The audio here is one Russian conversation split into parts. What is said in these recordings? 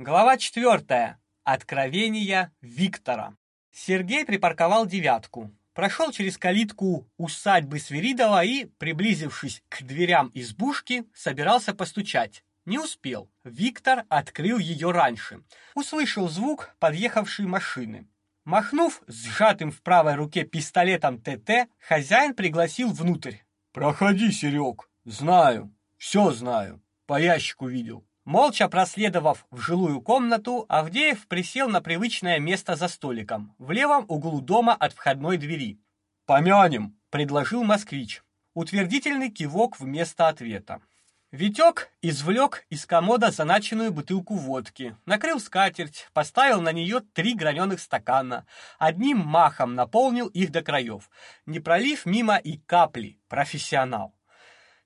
Глава 4. Откровения Виктора. Сергей припарковал девятку, прошел через калитку усадьбы Свиридова и, приблизившись к дверям избушки, собирался постучать. Не успел. Виктор открыл ее раньше. Услышал звук подъехавшей машины. Махнув сжатым в правой руке пистолетом ТТ, хозяин пригласил внутрь. «Проходи, Серег. Знаю. Все знаю. По ящику видел». Молча проследовав в жилую комнату, Авдеев присел на привычное место за столиком, в левом углу дома от входной двери. «Помянем», — предложил москвич. Утвердительный кивок вместо ответа. Витек извлек из комода заначенную бутылку водки, накрыл скатерть, поставил на нее три граненых стакана, одним махом наполнил их до краев, не пролив мимо и капли, профессионал.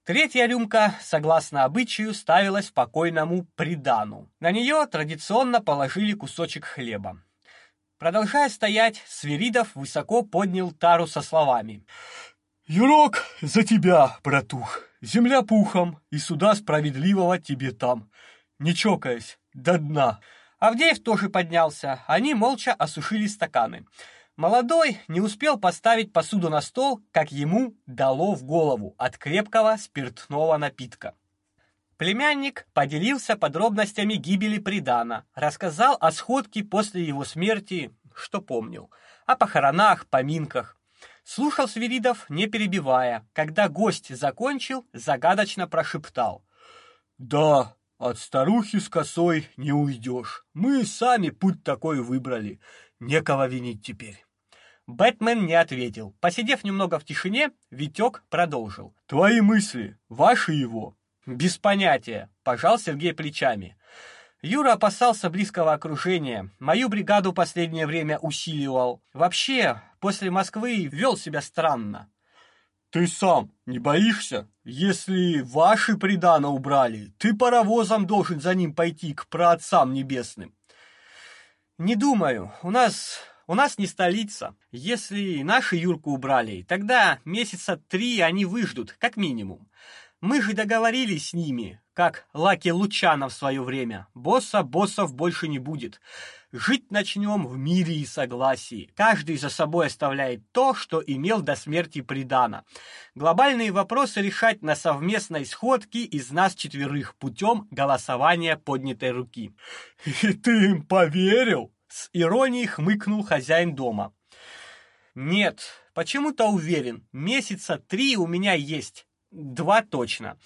Третья рюмка, согласно обычаю, ставилась покойному придану. На нее традиционно положили кусочек хлеба. Продолжая стоять, Свиридов высоко поднял тару со словами. «Юрок, за тебя, братух! Земля пухом, и суда справедливого тебе там! Не чокаясь, до дна!» Авдеев тоже поднялся. Они молча осушили стаканы. Молодой не успел поставить посуду на стол, как ему дало в голову от крепкого спиртного напитка. Племянник поделился подробностями гибели Придана, рассказал о сходке после его смерти, что помнил, о похоронах, поминках. Слушал Свиридов, не перебивая. Когда гость закончил, загадочно прошептал: "Да, от старухи с косой не уйдешь. Мы сами путь такой выбрали. Некого винить теперь. Бэтмен не ответил. Посидев немного в тишине, Витек продолжил. «Твои мысли, ваши его?» «Без понятия», — пожал Сергей плечами. Юра опасался близкого окружения. Мою бригаду последнее время усиливал. Вообще, после Москвы вел себя странно. Ты сам не боишься? Если ваши придано убрали, ты паровозом должен за ним пойти к праотцам небесным. Не думаю. У нас у нас не столица. Если наши Юрку убрали, тогда месяца три они выждут, как минимум. Мы же договорились с ними, как Лаки Лучана в свое время. Босса боссов больше не будет. Жить начнем в мире и согласии. Каждый за собой оставляет то, что имел до смерти придано. Глобальные вопросы решать на совместной сходке из нас четверых путем голосования поднятой руки. И ты им поверил? С иронией хмыкнул хозяин дома. Нет, почему-то уверен, месяца три у меня есть. Два точно.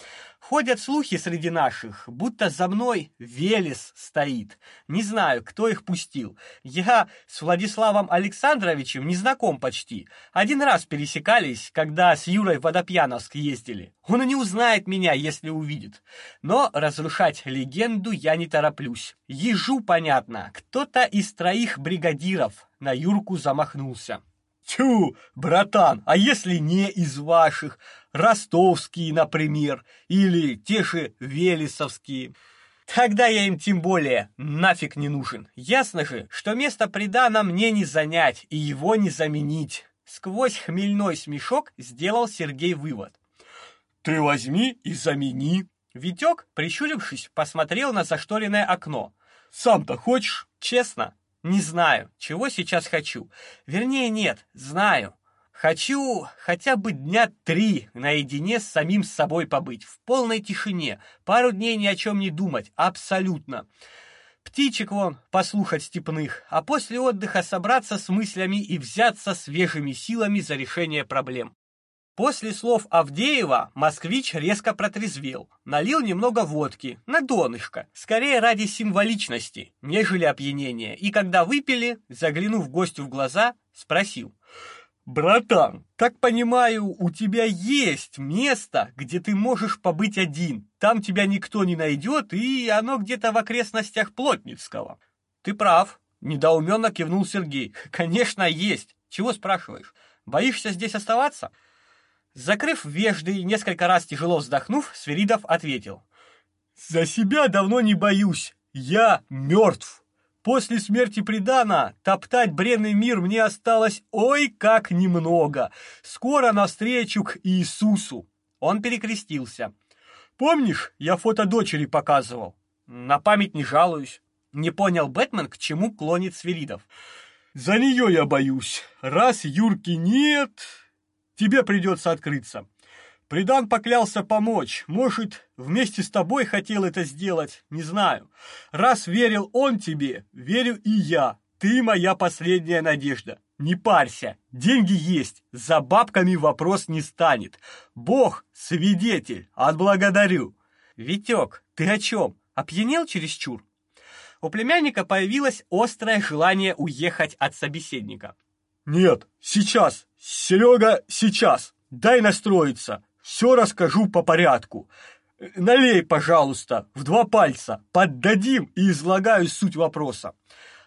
Ходят слухи среди наших, будто за мной Велес стоит. Не знаю, кто их пустил. Я с Владиславом Александровичем не знаком почти. Один раз пересекались, когда с Юрой в Водопьяновск ездили. Он и не узнает меня, если увидит. Но разрушать легенду я не тороплюсь. Ежу понятно, кто-то из троих бригадиров на Юрку замахнулся. Тю, братан, а если не из ваших? Ростовские, например, или те же Велесовские? Тогда я им тем более нафиг не нужен. Ясно же, что место придано мне не занять и его не заменить. Сквозь хмельной смешок сделал Сергей вывод. Ты возьми и замени. Витек, прищурившись, посмотрел на зашторенное окно. Сам-то хочешь? Честно, не знаю, чего сейчас хочу. Вернее, нет, знаю. Хочу хотя бы дня три наедине с самим собой побыть, в полной тишине, пару дней ни о чем не думать, абсолютно. Птичек вон послушать степных, а после отдыха собраться с мыслями и взяться свежими силами за решение проблем. После слов Авдеева москвич резко протрезвел, налил немного водки, на донышко, скорее ради символичности, нежели опьянения, и когда выпили, заглянув гостю в глаза, спросил. «Братан, так понимаю, у тебя есть место, где ты можешь побыть один. Там тебя никто не найдет, и оно где-то в окрестностях Плотницкого». «Ты прав», — недоуменно кивнул Сергей. «Конечно, есть. Чего спрашиваешь? Боишься здесь оставаться?» Закрыв вежды и несколько раз тяжело вздохнув, Свиридов ответил. «За себя давно не боюсь. Я мертв. После смерти Придана топтать бренный мир мне осталось ой как немного. Скоро навстречу к Иисусу». Он перекрестился. «Помнишь, я фото дочери показывал?» «На память не жалуюсь». Не понял Бэтмен, к чему клонит Свиридов. За нее я боюсь. Раз Юрки нет, тебе придется открыться. Придан поклялся помочь. Может, вместе с тобой хотел это сделать, не знаю. Раз верил он тебе, верю и я. Ты моя последняя надежда. Не парься, деньги есть, за бабками вопрос не станет. Бог свидетель, отблагодарю. Витек, ты о чем? Опьянел чересчур? У племянника появилось острое желание уехать от собеседника. Нет, сейчас, Серега, сейчас. Дай настроиться. Все расскажу по порядку. Налей, пожалуйста, в два пальца. Поддадим и излагаю суть вопроса.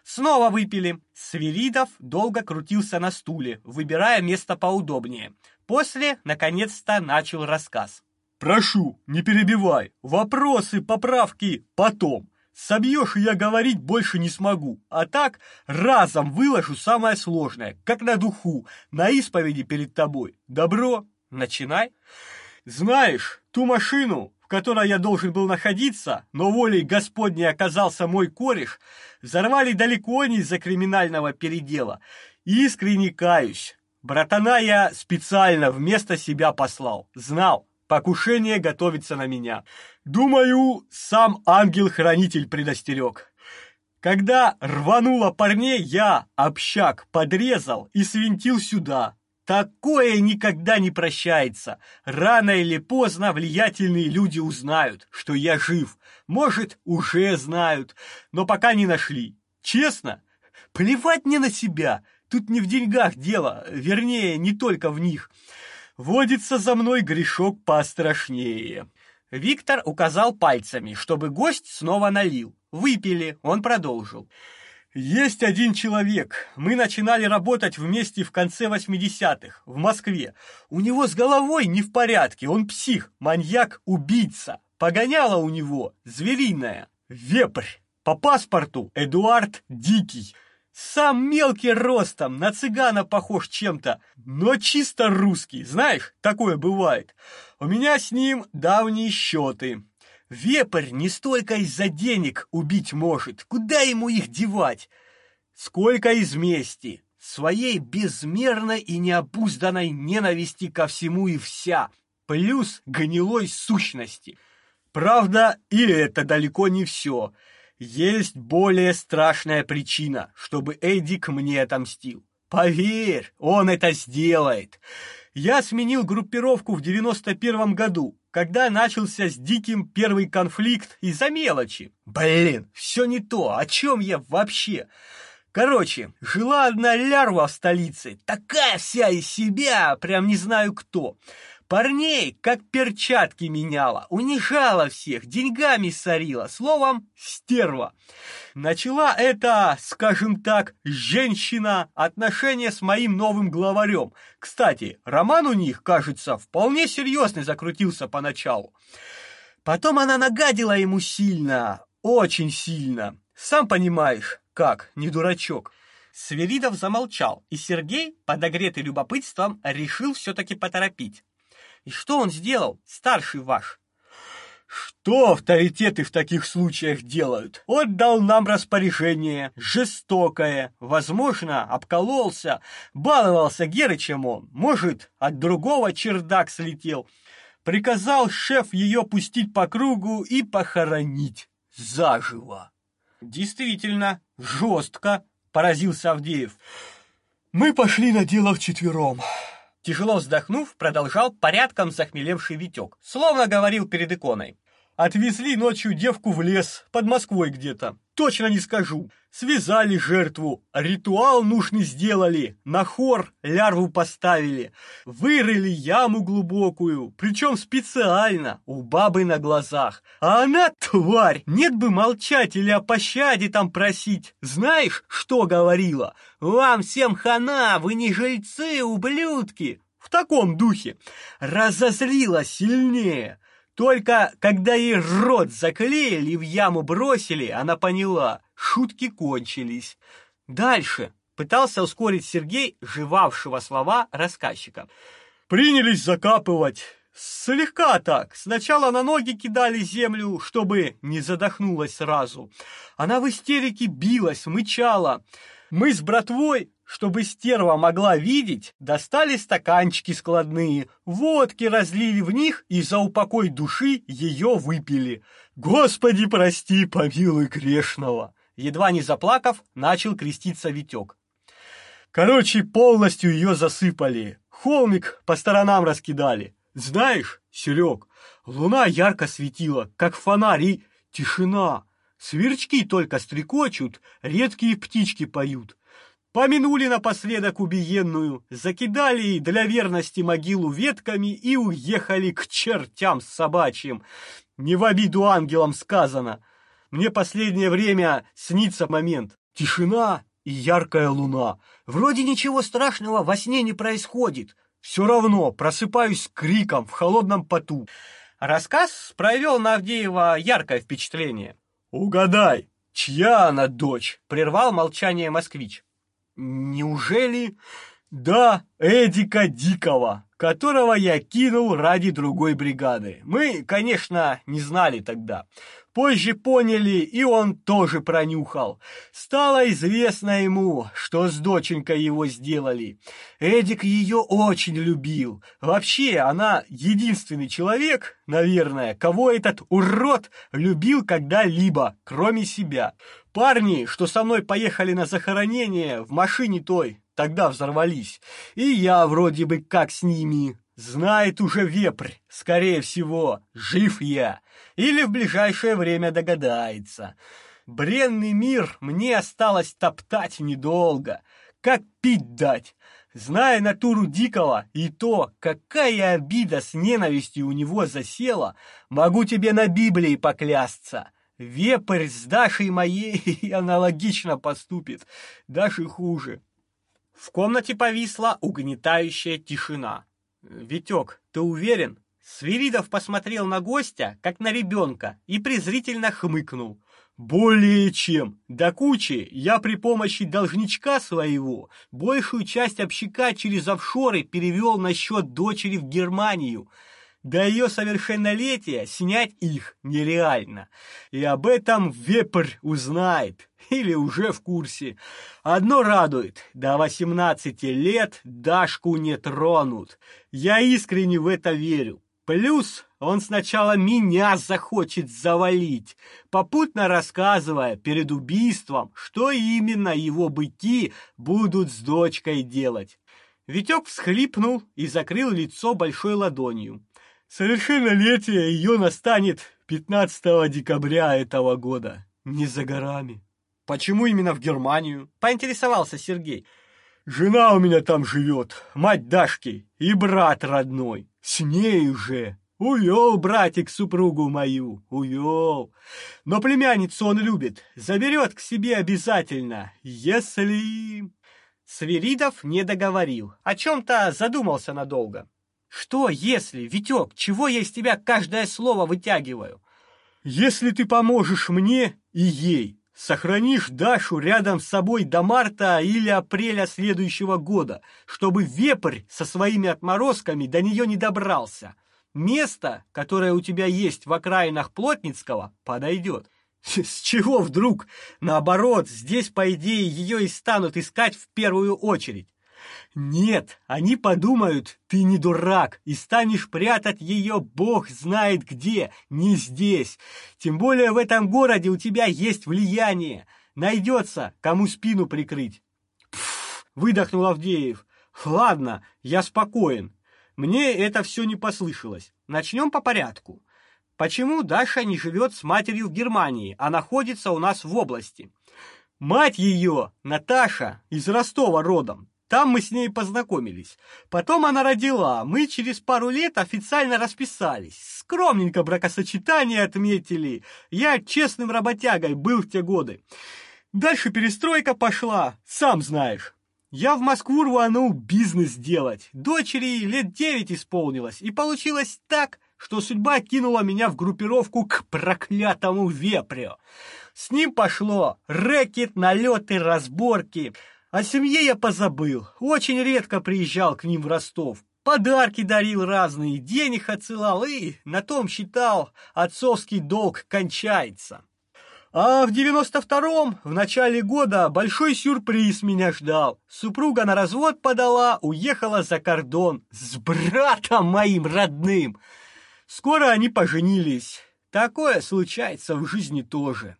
Снова выпили. Свиридов долго крутился на стуле, выбирая место поудобнее. После, наконец-то, начал рассказ. «Прошу, не перебивай. Вопросы, поправки потом. Собьешь, и я говорить больше не смогу. А так разом выложу самое сложное, как на духу, на исповеди перед тобой. Добро?» Начинай. Знаешь, ту машину, в которой я должен был находиться, но волей Господней оказался мой кореш, взорвали далеко не из-за криминального передела. Искренне каюсь. Братана я специально вместо себя послал. Знал, покушение готовится на меня. Думаю, сам ангел-хранитель предостерег. Когда рвануло парней, я, общак, подрезал и свинтил сюда, Такое никогда не прощается. Рано или поздно влиятельные люди узнают, что я жив. Может, уже знают, но пока не нашли. Честно, плевать мне на себя. Тут не в деньгах дело, вернее, не только в них. Водится за мной грешок пострашнее. Виктор указал пальцами, чтобы гость снова налил. Выпили, он продолжил. Есть один человек. Мы начинали работать вместе в конце 80-х в Москве. У него с головой не в порядке, он псих, маньяк, убийца. Погоняла у него звериная. Вепрь. По паспорту Эдуард Дикий. Сам мелкий ростом, на цыгана похож чем-то, но чисто русский. Знаешь, такое бывает. У меня с ним давние счеты. Вепрь не столько из-за денег убить может, куда ему их девать, сколько из мести, своей безмерной и необузданной ненависти ко всему и вся, плюс гнилой сущности. Правда, и это далеко не все. Есть более страшная причина, чтобы Эдик мне отомстил. Поверь, он это сделает. Я сменил группировку в 91 году, когда начался с Диким первый конфликт из-за мелочи. Блин, все не то, о чем я вообще? Короче, жила одна лярва в столице, такая вся из себя, прям не знаю кто. Парней, как перчатки меняла, унижала всех, деньгами сорила, словом, стерва. Начала это, скажем так, женщина отношения с моим новым главарем. Кстати, роман у них, кажется, вполне серьезный закрутился поначалу. Потом она нагадила ему сильно, очень сильно. Сам понимаешь, как, не дурачок. Сверидов замолчал, и Сергей, подогретый любопытством, решил все-таки поторопить. И что он сделал, старший ваш? Что авторитеты в таких случаях делают? Отдал нам распоряжение, жестокое, возможно, обкололся, баловался Герычем он, может, от другого чердак слетел. Приказал шеф ее пустить по кругу и похоронить заживо. Действительно, жестко, поразился Авдеев. Мы пошли на дело вчетвером. Тяжело вздохнув, продолжал порядком захмелевший Витек, словно говорил перед иконой. Отвезли ночью девку в лес, под Москвой где-то. Точно не скажу. Связали жертву, ритуал нужный сделали, на хор лярву поставили, вырыли яму глубокую, причем специально, у бабы на глазах. А она, тварь, нет бы молчать или о пощаде там просить. Знаешь, что говорила? Вам всем хана, вы не жильцы, ублюдки. В таком духе. Разозлила сильнее. Только когда ей рот заклеили и в яму бросили, она поняла, шутки кончились. Дальше пытался ускорить Сергей, жевавшего слова рассказчика. Принялись закапывать. Слегка так. Сначала на ноги кидали землю, чтобы не задохнулась сразу. Она в истерике билась, мычала. Мы с братвой, чтобы стерва могла видеть, достали стаканчики складные, водки разлили в них и за упокой души ее выпили. Господи, прости, помилуй грешного. Едва не заплакав, начал креститься Витек. Короче, полностью ее засыпали. Холмик по сторонам раскидали. Знаешь, Серег, луна ярко светила, как фонарь, и тишина. Сверчки только стрекочут, редкие птички поют. Помянули напоследок убиенную, закидали для верности могилу ветками и уехали к чертям собачьим. Не в обиду ангелам сказано. Мне последнее время снится момент. Тишина и яркая луна. Вроде ничего страшного во сне не происходит. Все равно просыпаюсь с криком в холодном поту. Рассказ произвел на Авдеева яркое впечатление. «Угадай, чья она дочь?» — прервал молчание москвич. «Неужели...» «Да, Эдика Дикого, которого я кинул ради другой бригады. Мы, конечно, не знали тогда. Позже поняли, и он тоже пронюхал. Стало известно ему, что с доченькой его сделали. Эдик ее очень любил. Вообще, она единственный человек, наверное, кого этот урод любил когда-либо, кроме себя. Парни, что со мной поехали на захоронение, в машине той, тогда взорвались. И я вроде бы как с ними. Знает уже вепрь, скорее всего, жив я. Или в ближайшее время догадается. Бренный мир мне осталось топтать недолго. Как пить дать? Зная натуру Дикого и то, какая обида с ненавистью у него засела, могу тебе на Библии поклясться. Вепрь с Дашей моей аналогично поступит, даже хуже. В комнате повисла угнетающая тишина. «Витек, ты уверен?» Свиридов посмотрел на гостя, как на ребенка, и презрительно хмыкнул. «Более чем. До кучи я при помощи должничка своего большую часть общака через офшоры перевел на счет дочери в Германию. До ее совершеннолетия снять их нереально. И об этом Вепрь узнает или уже в курсе. Одно радует, до 18 лет Дашку не тронут. Я искренне в это верю. Плюс он сначала меня захочет завалить, попутно рассказывая перед убийством, что именно его быки будут с дочкой делать. Витек всхлипнул и закрыл лицо большой ладонью. Совершеннолетие ее настанет 15 декабря этого года. Не за горами. Почему именно в Германию? Поинтересовался Сергей. Жена у меня там живет, мать Дашки, и брат родной. С ней уже. Увел братик супругу мою, увел. Но племянницу он любит, заберет к себе обязательно, если... Свиридов не договорил, о чем-то задумался надолго. Что если, Витек, чего я из тебя каждое слово вытягиваю? Если ты поможешь мне и ей, Сохранишь Дашу рядом с собой до марта или апреля следующего года, чтобы вепрь со своими отморозками до нее не добрался. Место, которое у тебя есть в окраинах Плотницкого, подойдет. С чего вдруг? Наоборот, здесь, по идее, ее и станут искать в первую очередь. Нет, они подумают, ты не дурак, и станешь прятать ее бог знает где, не здесь. Тем более в этом городе у тебя есть влияние. Найдется, кому спину прикрыть. Пф, выдохнул Авдеев. Ладно, я спокоен. Мне это все не послышалось. Начнем по порядку. Почему Даша не живет с матерью в Германии, а находится у нас в области? Мать ее, Наташа, из Ростова родом. Там мы с ней познакомились. Потом она родила. Мы через пару лет официально расписались. Скромненько бракосочетание отметили. Я честным работягой был в те годы. Дальше перестройка пошла, сам знаешь. Я в Москву рванул бизнес делать. Дочери лет девять исполнилось. И получилось так, что судьба кинула меня в группировку к проклятому вепрю. С ним пошло рэкет, налеты, разборки. О семье я позабыл. Очень редко приезжал к ним в Ростов. подарки дарил разные, денег отсылал и на том считал, отцовский долг кончается. А в девяносто втором, в начале года, большой сюрприз меня ждал. Супруга на развод подала, уехала за кордон с братом моим родным. Скоро они поженились. Такое случается в жизни тоже.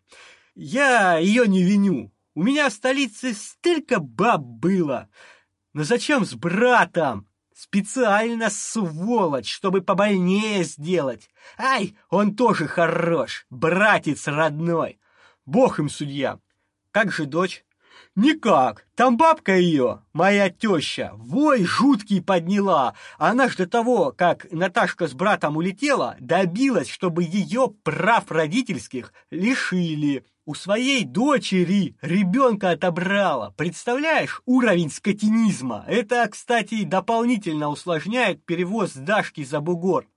Я ее не виню. У меня в столице столько баб было. Но зачем с братом? Специально сволочь, чтобы побольнее сделать. Ай, он тоже хорош, братец родной. Бог им судья. Как же дочь? Никак. Там бабка ее, моя теща, вой жуткий подняла. Она ж до того, как Наташка с братом улетела, добилась, чтобы ее прав родительских лишили. У своей дочери ребенка отобрала. Представляешь, уровень скотинизма. Это, кстати, дополнительно усложняет перевоз Дашки за бугор.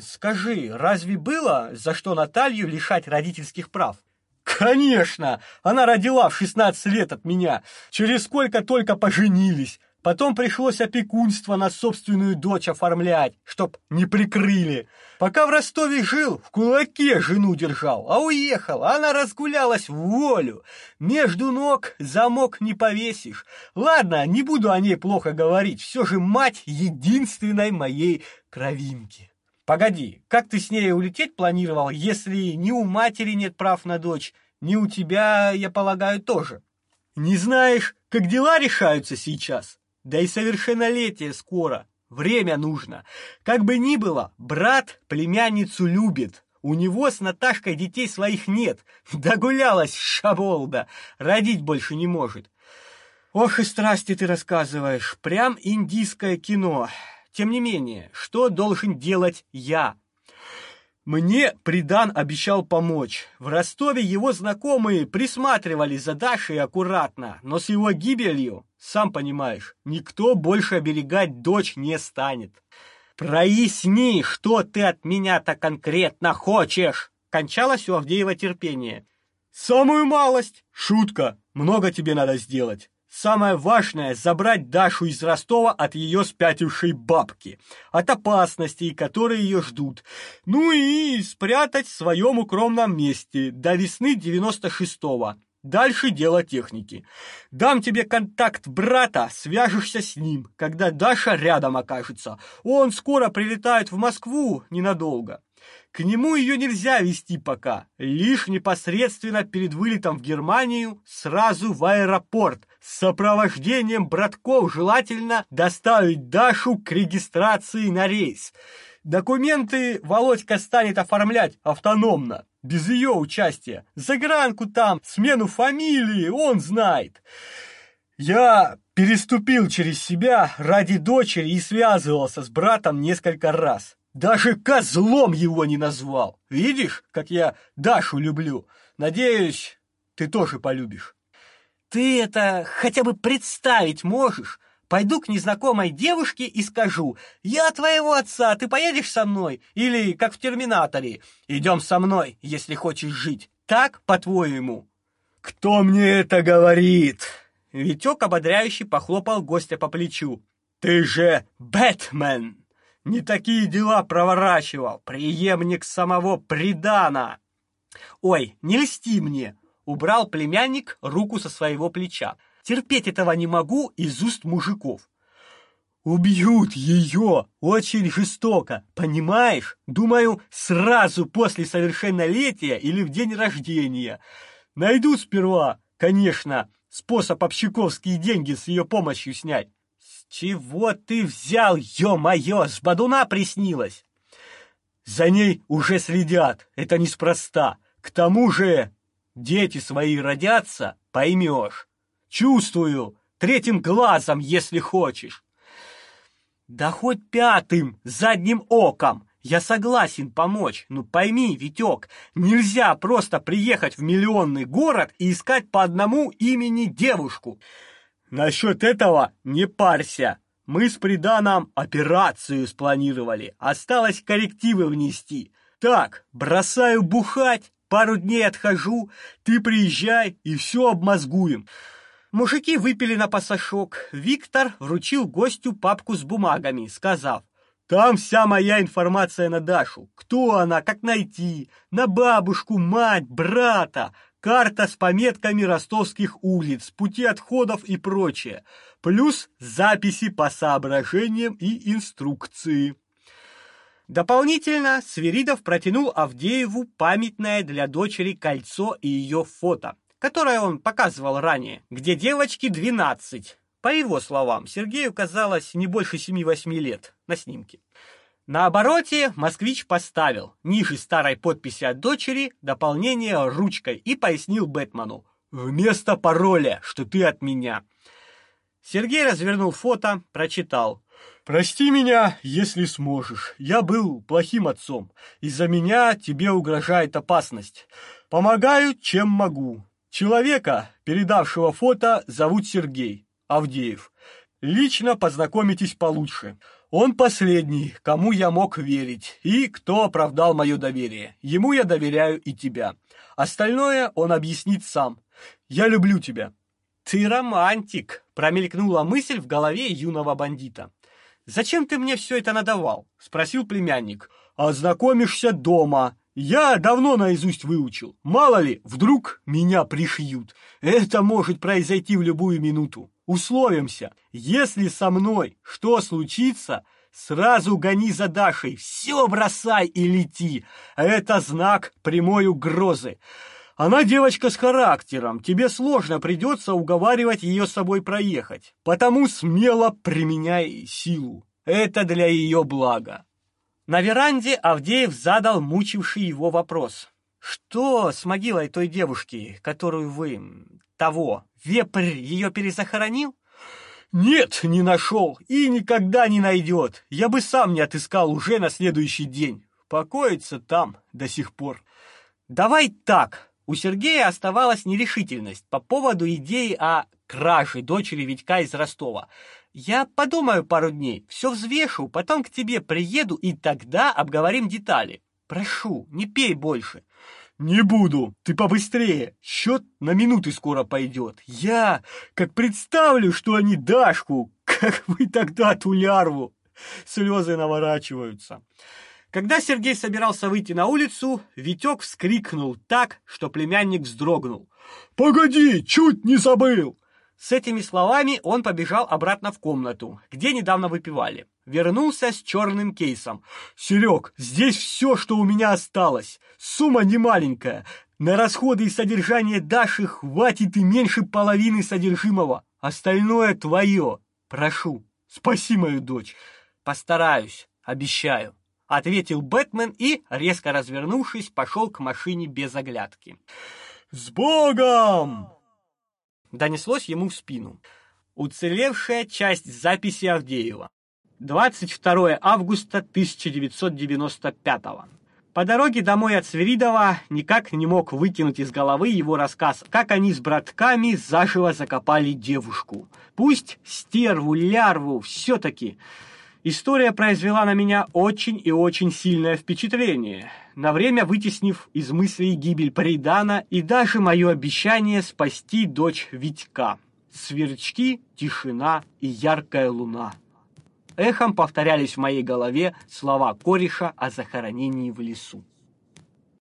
Скажи, разве было за что Наталью лишать родительских прав? Конечно, она родила в 16 лет от меня. Через сколько только поженились. Потом пришлось опекунство на собственную дочь оформлять, чтоб не прикрыли. Пока в Ростове жил, в кулаке жену держал, а уехал, она разгулялась в волю. Между ног замок не повесишь. Ладно, не буду о ней плохо говорить, все же мать единственной моей кровинки. Погоди, как ты с ней улететь планировал, если ни у матери нет прав на дочь, ни у тебя, я полагаю, тоже? Не знаешь, как дела решаются сейчас? Да и совершеннолетие скоро. Время нужно. Как бы ни было, брат племянницу любит. У него с Наташкой детей своих нет. Догулялась шаболда. Родить больше не может. Ох и страсти ты рассказываешь. Прям индийское кино. Тем не менее, что должен делать я? Мне Придан обещал помочь. В Ростове его знакомые присматривали за Дашей аккуратно, но с его гибелью, сам понимаешь, никто больше оберегать дочь не станет. Проясни, что ты от меня-то конкретно хочешь. Кончалось у Авдеева терпение. Самую малость. Шутка. Много тебе надо сделать. Самое важное – забрать Дашу из Ростова от ее спятившей бабки, от опасностей, которые ее ждут, ну и спрятать в своем укромном месте до весны 96-го. Дальше дело техники. Дам тебе контакт брата, свяжешься с ним, когда Даша рядом окажется. Он скоро прилетает в Москву ненадолго. К нему ее нельзя вести пока, лишь непосредственно перед вылетом в Германию сразу в аэропорт с сопровождением братков желательно доставить Дашу к регистрации на рейс. Документы Володька станет оформлять автономно, без ее участия. Загранку там, смену фамилии он знает. Я переступил через себя ради дочери и связывался с братом несколько раз. Даже козлом его не назвал. Видишь, как я Дашу люблю? Надеюсь, ты тоже полюбишь. Ты это хотя бы представить можешь? Пойду к незнакомой девушке и скажу, я твоего отца, ты поедешь со мной? Или, как в «Терминаторе», идем со мной, если хочешь жить. Так, по-твоему? Кто мне это говорит? Витек ободряюще похлопал гостя по плечу. Ты же Бэтмен! не такие дела проворачивал, преемник самого Придана. Ой, не льсти мне, убрал племянник руку со своего плеча. Терпеть этого не могу из уст мужиков. Убьют ее очень жестоко, понимаешь? Думаю, сразу после совершеннолетия или в день рождения. Найду сперва, конечно, способ общаковские деньги с ее помощью снять. «Чего ты взял, ё-моё, с бадуна приснилось?» «За ней уже следят, это неспроста. К тому же дети свои родятся, поймешь. Чувствую, третьим глазом, если хочешь». «Да хоть пятым, задним оком!» Я согласен помочь, но пойми, Витек, нельзя просто приехать в миллионный город и искать по одному имени девушку. Насчет этого не парься. Мы с Приданом операцию спланировали. Осталось коррективы внести. Так, бросаю бухать, пару дней отхожу, ты приезжай и все обмозгуем. Мужики выпили на пасашок. Виктор вручил гостю папку с бумагами, сказав, «Там вся моя информация на Дашу. Кто она, как найти, на бабушку, мать, брата, карта с пометками ростовских улиц, пути отходов и прочее, плюс записи по соображениям и инструкции». Дополнительно Свиридов протянул Авдееву памятное для дочери кольцо и ее фото которое он показывал ранее, где девочки 12. По его словам, Сергею казалось не больше 7-8 лет на снимке. На обороте москвич поставил ниже старой подписи от дочери дополнение ручкой и пояснил Бэтмену «Вместо пароля, что ты от меня». Сергей развернул фото, прочитал «Прости меня, если сможешь. Я был плохим отцом. Из-за меня тебе угрожает опасность. Помогаю, чем могу. Человека, передавшего фото, зовут Сергей Авдеев. Лично познакомитесь получше. Он последний, кому я мог верить, и кто оправдал мое доверие. Ему я доверяю и тебя. Остальное он объяснит сам. Я люблю тебя. Ты романтик, промелькнула мысль в голове юного бандита. Зачем ты мне все это надавал? спросил племянник. Ознакомишься дома, я давно наизусть выучил. Мало ли, вдруг меня пришьют. Это может произойти в любую минуту. Условимся. Если со мной что случится, сразу гони за Дашей. Все бросай и лети. Это знак прямой угрозы. Она девочка с характером. Тебе сложно придется уговаривать ее с собой проехать. Потому смело применяй силу. Это для ее блага. На веранде Авдеев задал мучивший его вопрос. «Что с могилой той девушки, которую вы... того... Вепрь ее перезахоронил?» «Нет, не нашел и никогда не найдет. Я бы сам не отыскал уже на следующий день. Покоится там до сих пор». «Давай так». У Сергея оставалась нерешительность по поводу идеи о краже дочери Витька из Ростова. Я подумаю пару дней, все взвешу, потом к тебе приеду, и тогда обговорим детали. Прошу, не пей больше. Не буду, ты побыстрее. Счет на минуты скоро пойдет. Я, как представлю, что они Дашку, как вы тогда ту лярву. Слезы наворачиваются. Когда Сергей собирался выйти на улицу, Витек вскрикнул так, что племянник вздрогнул. «Погоди, чуть не забыл!» С этими словами он побежал обратно в комнату, где недавно выпивали. Вернулся с черным кейсом. «Серег, здесь все, что у меня осталось. Сумма не маленькая. На расходы и содержание Даши хватит и меньше половины содержимого. Остальное твое. Прошу, спаси мою дочь». «Постараюсь, обещаю», — ответил Бэтмен и, резко развернувшись, пошел к машине без оглядки. «С Богом!» Донеслось ему в спину. Уцелевшая часть записи Авдеева. 22 августа 1995 По дороге домой от Свиридова никак не мог выкинуть из головы его рассказ, как они с братками заживо закопали девушку. Пусть стерву, лярву, все-таки... История произвела на меня очень и очень сильное впечатление, на время вытеснив из мыслей гибель Придана и даже мое обещание спасти дочь Витька. Сверчки, тишина и яркая луна. Эхом повторялись в моей голове слова кореша о захоронении в лесу.